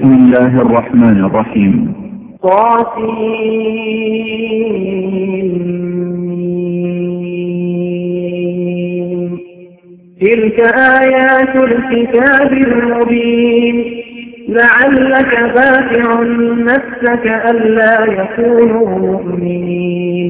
بسم الله الرحمن الرحيم. تلك آيات الكتاب المبين. لعلك باكع نفسك ألا يكونوا مؤمنين.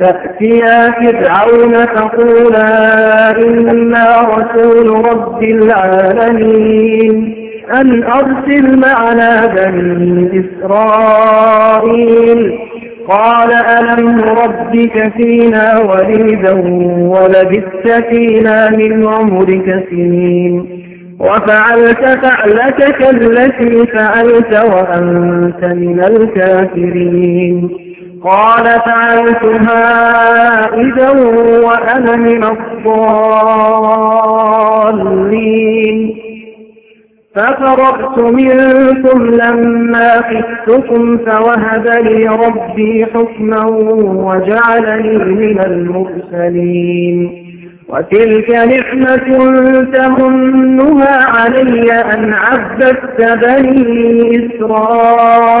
فأتيا فرعون فقولا إنا رسول رب العالمين. أن أرسل معنا بني إسرائيل. قال ألم ربك فينا وليدا ولبثت فينا من عمرك سنين. وفعلت فعلتك التي فعلت وأنت من الكافرين. قال فعلتها إذا وأنا من الضالين. ففررت منكم لما خفتكم فوهب لي ربي حكما وجعلني من المرسلين. وتلك نعمة تمنها علي أن عبدت بني إسرائيل.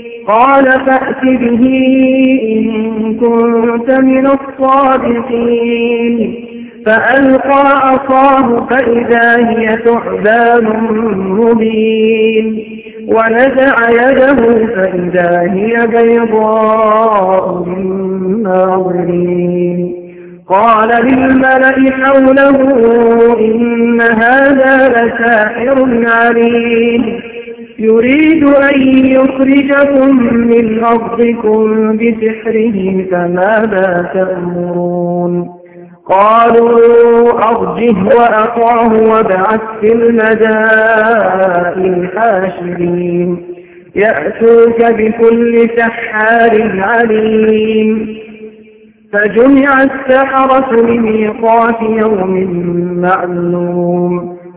قال فأت به إن كنت من الصادقين. فألقى عصاه فإذا هي ثعبان مبين. ونزع يده فإذا هي بيضاء للناظرين قال للملأ حوله إن هذا لساحر عليم. يريد أن يخرجكم من أرضكم بسحره فماذا تأمرون؟ قالوا أرجه وأطاه وابعث في المدائن حاشرين. يأتوك بكل سحار عليم. فجمع السحرة لميقات يوم معلوم.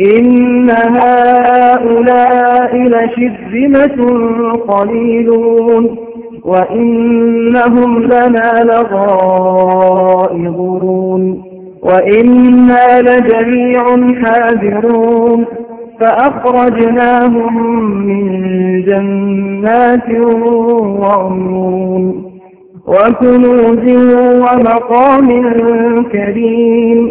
إن هؤلاء لشذمة قليلون وإنهم لنا لغائظون وإنا لجميع حاذرون فأخرجناهم من جنات وعيون وكنوز ومقام كريم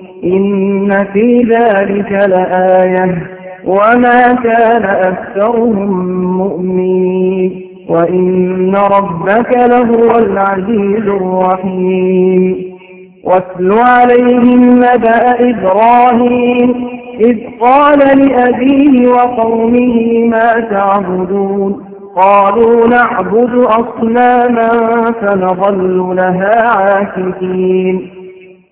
إن في ذلك لآية. وما كان أكثرهم مؤمنين. وإن ربك لهو العزيز الرحيم. واتل عليهم نبأ إبراهيم. إذ قال لأبيه وقومه ما تعبدون. قالوا نعبد أصناما فنظل لها عاكفين.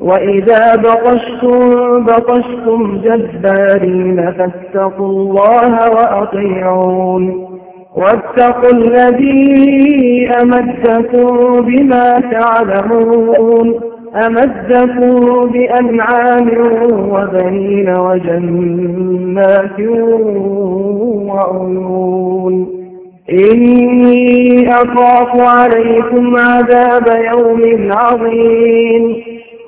وإذا بطشتم بطشتم جبارين فاتقوا الله وأطيعون واتقوا الذي أمدكم بما تعلمون أمدكم بأنعام وبنين وجنات وعيون إني أخاف عليكم عذاب يوم عظيم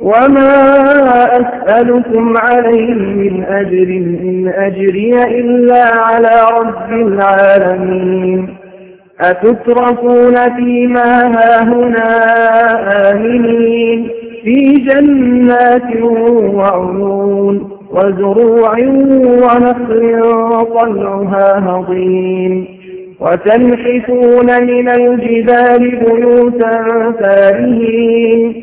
وما أسألكم عليه من أجر إن أجري إلا على رب العالمين أتتركون فيما هاهنا آمنين في جنات وعيون وزروع ونخل طلعها هضيم وتنحفون من الجبال بيوتا فارهين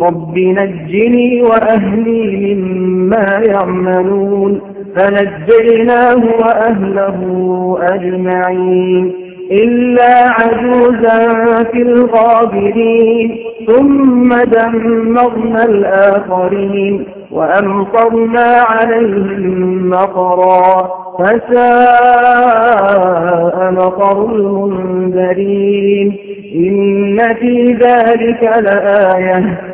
رب نجني وأهلي مما يعملون فنجيناه وأهله أجمعين إلا عجوزا في الغابرين ثم دمرنا الآخرين وأمطرنا عليهم مطرا فساء مطر المنذرين إن في ذلك لآية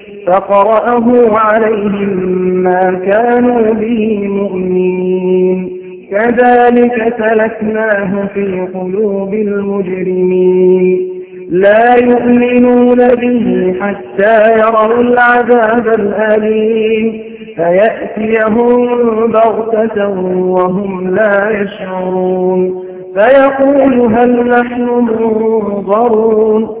فقرأه عليهم ما كانوا به مؤمنين. كذلك سلكناه في قلوب المجرمين. لا يؤمنون به حتى يروا العذاب الأليم. فيأتيهم بغتة وهم لا يشعرون. فيقول هل نحن منظرون؟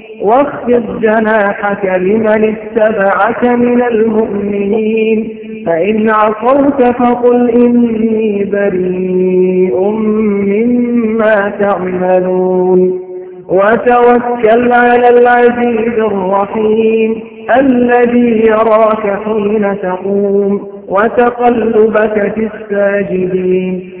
واخفض جناحك لمن اتبعك من المؤمنين. فإن عصوك فقل إني بريء مما تعملون. وتوكل على العزيز الرحيم الذي يراك حين تقوم وتقلبك في الساجدين.